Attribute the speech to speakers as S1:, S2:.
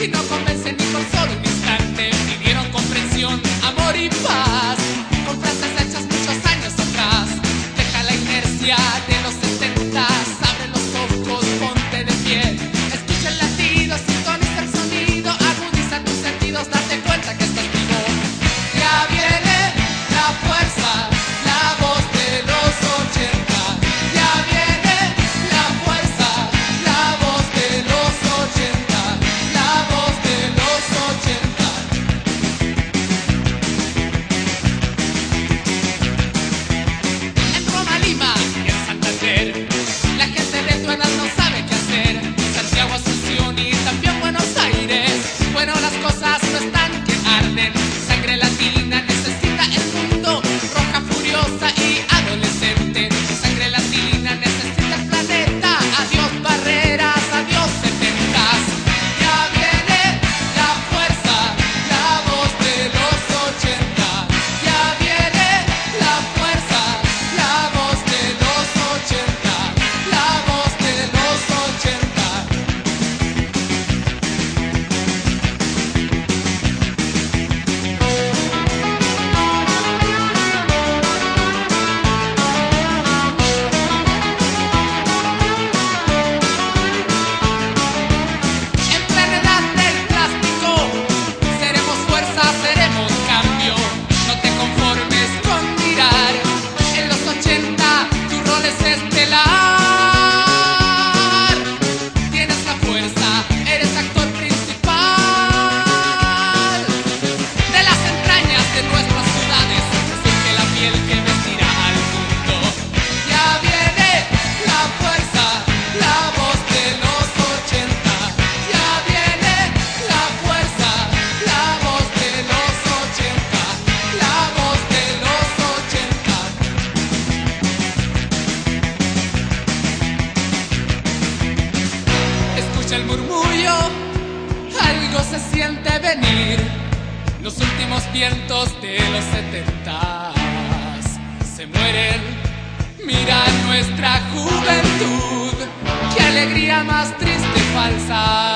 S1: aquí no come se siente venir los últimos vientos de los setentas. Se mueren, mira nuestra juventud, qué alegría más triste y falsa.